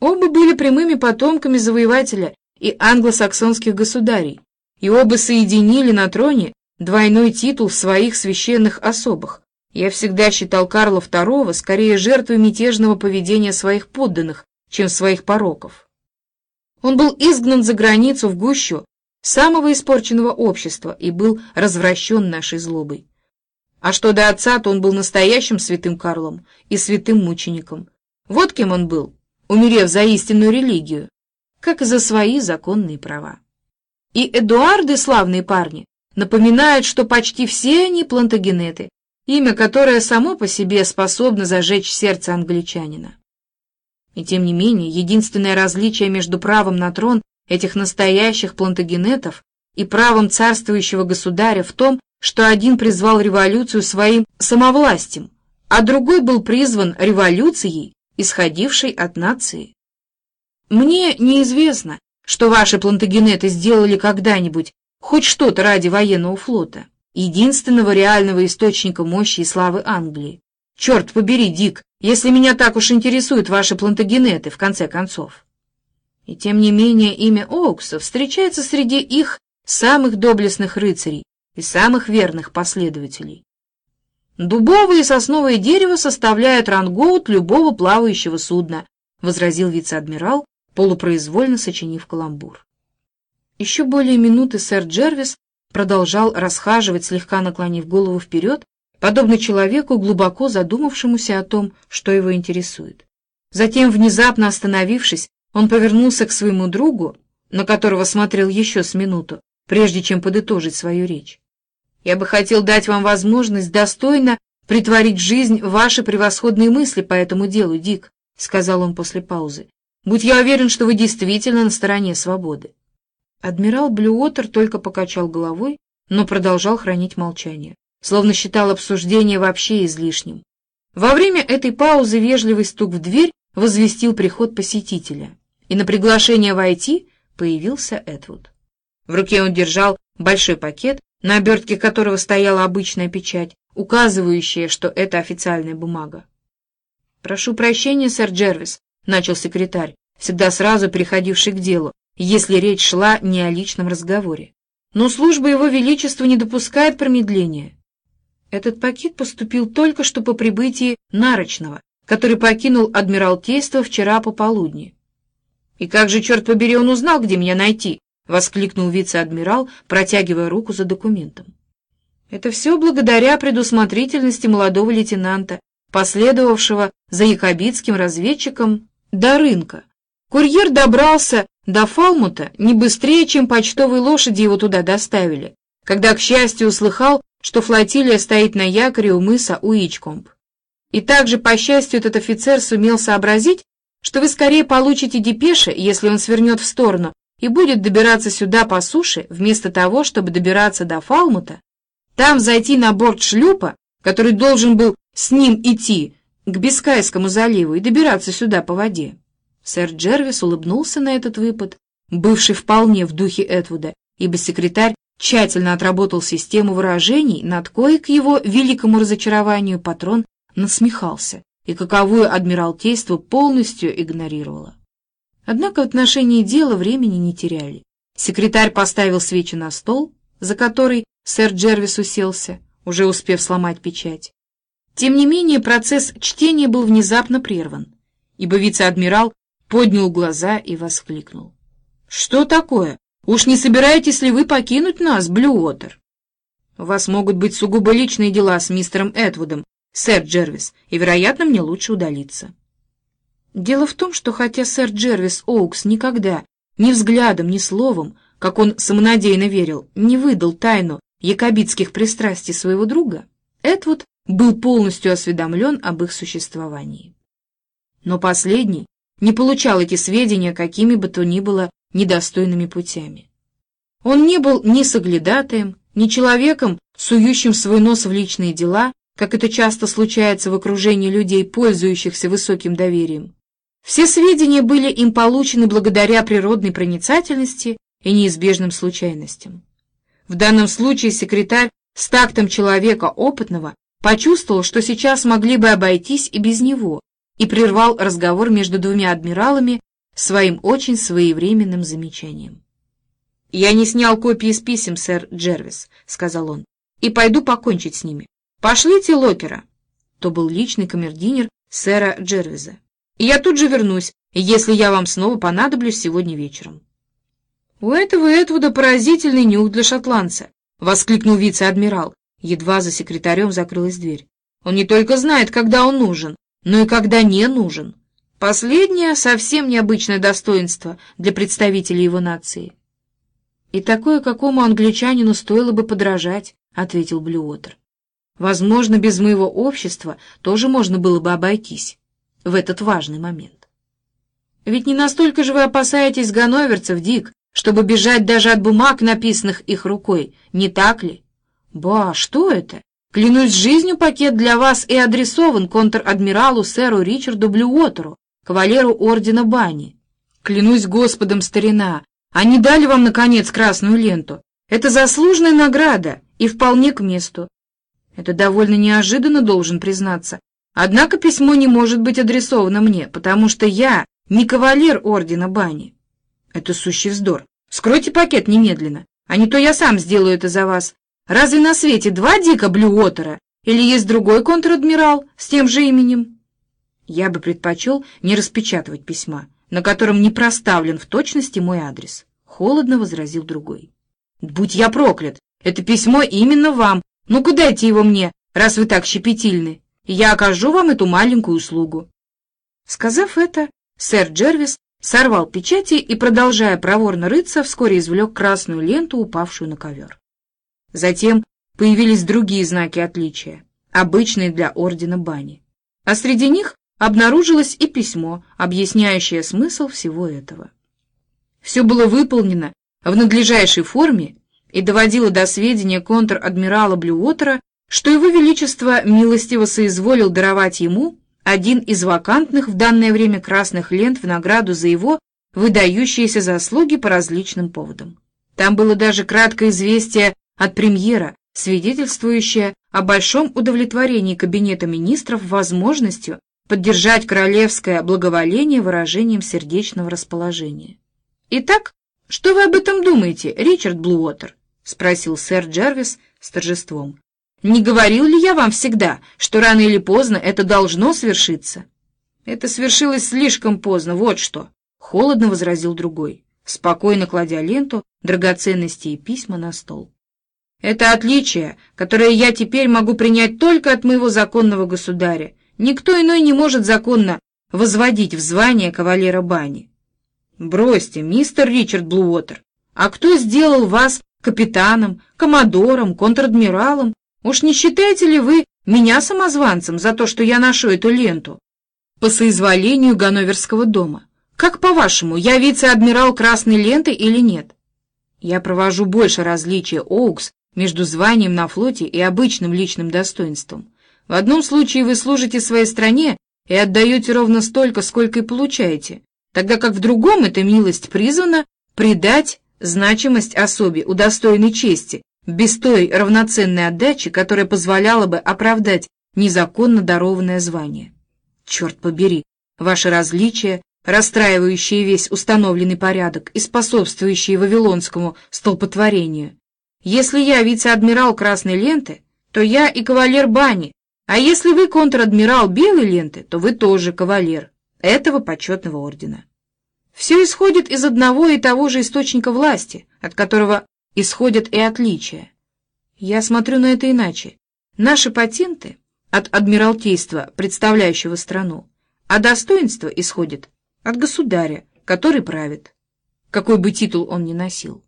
Оба были прямыми потомками завоевателя и англосаксонских государей, и оба соединили на троне двойной титул в своих священных особах. Я всегда считал Карла II скорее жертвой мятежного поведения своих подданных, чем своих пороков. Он был изгнан за границу в гущу самого испорченного общества и был развращен нашей злобой. А что до отца, то он был настоящим святым Карлом и святым мучеником. Вот кем он был, умерев за истинную религию, как и за свои законные права. И Эдуарды, славные парни, напоминают, что почти все они плантагенеты, имя которое само по себе способно зажечь сердце англичанина. И тем не менее, единственное различие между правом на трон этих настоящих плантагенетов и правом царствующего государя в том, что один призвал революцию своим самовластием, а другой был призван революцией, исходившей от нации. Мне неизвестно, что ваши плантагенеты сделали когда-нибудь хоть что-то ради военного флота, единственного реального источника мощи и славы Англии. Черт побери, Дик, если меня так уж интересуют ваши плантагенеты, в конце концов. И тем не менее имя Оукса встречается среди их самых доблестных рыцарей и самых верных последователей. Дубовое и сосновое дерево составляют рангоут любого плавающего судна, возразил вице-адмирал, полупроизвольно сочинив каламбур. Еще более минуты сэр Джервис продолжал расхаживать, слегка наклонив голову вперед, подобно человеку, глубоко задумавшемуся о том, что его интересует. Затем, внезапно остановившись, он повернулся к своему другу, на которого смотрел еще с минуту, прежде чем подытожить свою речь. «Я бы хотел дать вам возможность достойно притворить в жизнь ваши превосходные мысли по этому делу, Дик», — сказал он после паузы. Будь я уверен, что вы действительно на стороне свободы. Адмирал Блюотер только покачал головой, но продолжал хранить молчание, словно считал обсуждение вообще излишним. Во время этой паузы вежливый стук в дверь возвестил приход посетителя, и на приглашение войти появился Эдвуд. В руке он держал большой пакет, на обертке которого стояла обычная печать, указывающая, что это официальная бумага. «Прошу прощения, сэр Джервис», — начал секретарь, всегда сразу переходивший к делу, если речь шла не о личном разговоре. Но служба Его Величества не допускает промедления. Этот пакет поступил только что по прибытии Нарочного, который покинул Адмиралтейство вчера пополудни. «И как же, черт побери, он узнал, где меня найти?» — воскликнул вице-адмирал, протягивая руку за документом. «Это все благодаря предусмотрительности молодого лейтенанта, последовавшего за якобитским разведчиком до рынка, Курьер добрался до Фалмута не быстрее, чем почтовые лошади его туда доставили, когда, к счастью, услыхал, что флотилия стоит на якоре у мыса Уичкомб. И также, по счастью, этот офицер сумел сообразить, что вы скорее получите депеши, если он свернет в сторону, и будет добираться сюда по суше, вместо того, чтобы добираться до Фалмута, там зайти на борт шлюпа, который должен был с ним идти к Бискайскому заливу и добираться сюда по воде. Сэр Джервис улыбнулся на этот выпад, бывший вполне в духе Этвуда, ибо секретарь тщательно отработал систему выражений, над кое к его великому разочарованию патрон насмехался и каковую Адмиралтейство полностью игнорировало. Однако в отношении дела времени не теряли. Секретарь поставил свечи на стол, за который сэр Джервис уселся, уже успев сломать печать. Тем не менее, процесс чтения был внезапно прерван, ибо вице-адмирал поднял глаза и воскликнул. «Что такое? Уж не собираетесь ли вы покинуть нас, Блюотер?» «У вас могут быть сугубо личные дела с мистером Эдвудом, сэр Джервис, и, вероятно, мне лучше удалиться». Дело в том, что хотя сэр Джервис Оукс никогда, ни взглядом, ни словом, как он самонадеянно верил, не выдал тайну якобитских пристрастий своего друга, Эдвуд был полностью осведомлен об их существовании. Но последний не получал эти сведения какими бы то ни было недостойными путями. Он не был ни соглядатаем, ни человеком, сующим свой нос в личные дела, как это часто случается в окружении людей, пользующихся высоким доверием. Все сведения были им получены благодаря природной проницательности и неизбежным случайностям. В данном случае секретарь с тактом человека опытного почувствовал, что сейчас могли бы обойтись и без него, и прервал разговор между двумя адмиралами, своим очень своевременным замечанием. «Я не снял копии из писем, сэр Джервис», — сказал он, — «и пойду покончить с ними. Пошлите Локера». То был личный камердинер сэра Джервиза. «И я тут же вернусь, если я вам снова понадоблюсь сегодня вечером». «У этого Этвуда поразительный нюх для шотландца», — воскликнул вице-адмирал. Едва за секретарем закрылась дверь. «Он не только знает, когда он нужен, но и когда не нужен. Последнее — совсем необычное достоинство для представителей его нации». «И такое, какому англичанину стоило бы подражать», — ответил Блюотер. «Возможно, без моего общества тоже можно было бы обойтись в этот важный момент». «Ведь не настолько же вы опасаетесь ганноверцев, Дик, чтобы бежать даже от бумаг, написанных их рукой, не так ли? Ба, что это? Клянусь жизнью, пакет для вас и адресован контр-адмиралу сэру Ричарду Блюотеру, кавалеру ордена Бани. Клянусь Господом, старина, они дали вам, наконец, красную ленту. Это заслуженная награда и вполне к месту. Это довольно неожиданно, должен признаться. Однако письмо не может быть адресовано мне, потому что я не кавалер ордена Бани. Это сущий вздор. Скройте пакет немедленно, а не то я сам сделаю это за вас. Разве на свете два Дика Блюотера? Или есть другой контр-адмирал с тем же именем? Я бы предпочел не распечатывать письма, на котором не проставлен в точности мой адрес. Холодно возразил другой. Будь я проклят! Это письмо именно вам. Ну-ка дайте его мне, раз вы так щепетильны. Я окажу вам эту маленькую услугу. Сказав это, сэр Джервис сорвал печати и, продолжая проворно рыться, вскоре извлек красную ленту, упавшую на ковер. Затем появились другие знаки отличия, обычные для ордена бани. А среди них обнаружилось и письмо, объясняющее смысл всего этого. Все было выполнено в надлежащей форме и доводило до сведения контр-адмирала Блюотера, что его величество милостиво соизволил даровать ему один из вакантных в данное время красных лент в награду за его выдающиеся заслуги по различным поводам. Там было даже краткое известие от премьера, свидетельствующее о большом удовлетворении Кабинета министров возможностью поддержать королевское благоволение выражением сердечного расположения. «Итак, что вы об этом думаете, Ричард Блуотер?» — спросил сэр Джервис с торжеством. Не говорил ли я вам всегда, что рано или поздно это должно свершиться? Это свершилось слишком поздно, вот что, — холодно возразил другой, спокойно кладя ленту, драгоценности и письма на стол. Это отличие, которое я теперь могу принять только от моего законного государя. Никто иной не может законно возводить в звание кавалера бани. Бросьте, мистер Ричард Блуотер, а кто сделал вас капитаном, коммодором, контр-адмиралом Уж не считаете ли вы меня самозванцем за то, что я ношу эту ленту? По соизволению Ганноверского дома. Как по-вашему, я вице-адмирал красной ленты или нет? Я провожу больше различия, Оукс, между званием на флоте и обычным личным достоинством. В одном случае вы служите своей стране и отдаете ровно столько, сколько и получаете, тогда как в другом эта милость призвана придать значимость особе, удостоенной чести, без той равноценной отдачи, которая позволяла бы оправдать незаконно дарованное звание. Черт побери, ваши различия, расстраивающие весь установленный порядок и способствующие вавилонскому столпотворению. Если я вице-адмирал красной ленты, то я и кавалер бани, а если вы контр-адмирал белой ленты, то вы тоже кавалер этого почетного ордена. Все исходит из одного и того же источника власти, от которого исходят и отличия. Я смотрю на это иначе. Наши патенты от Адмиралтейства, представляющего страну, а достоинство исходит от государя, который правит, какой бы титул он ни носил.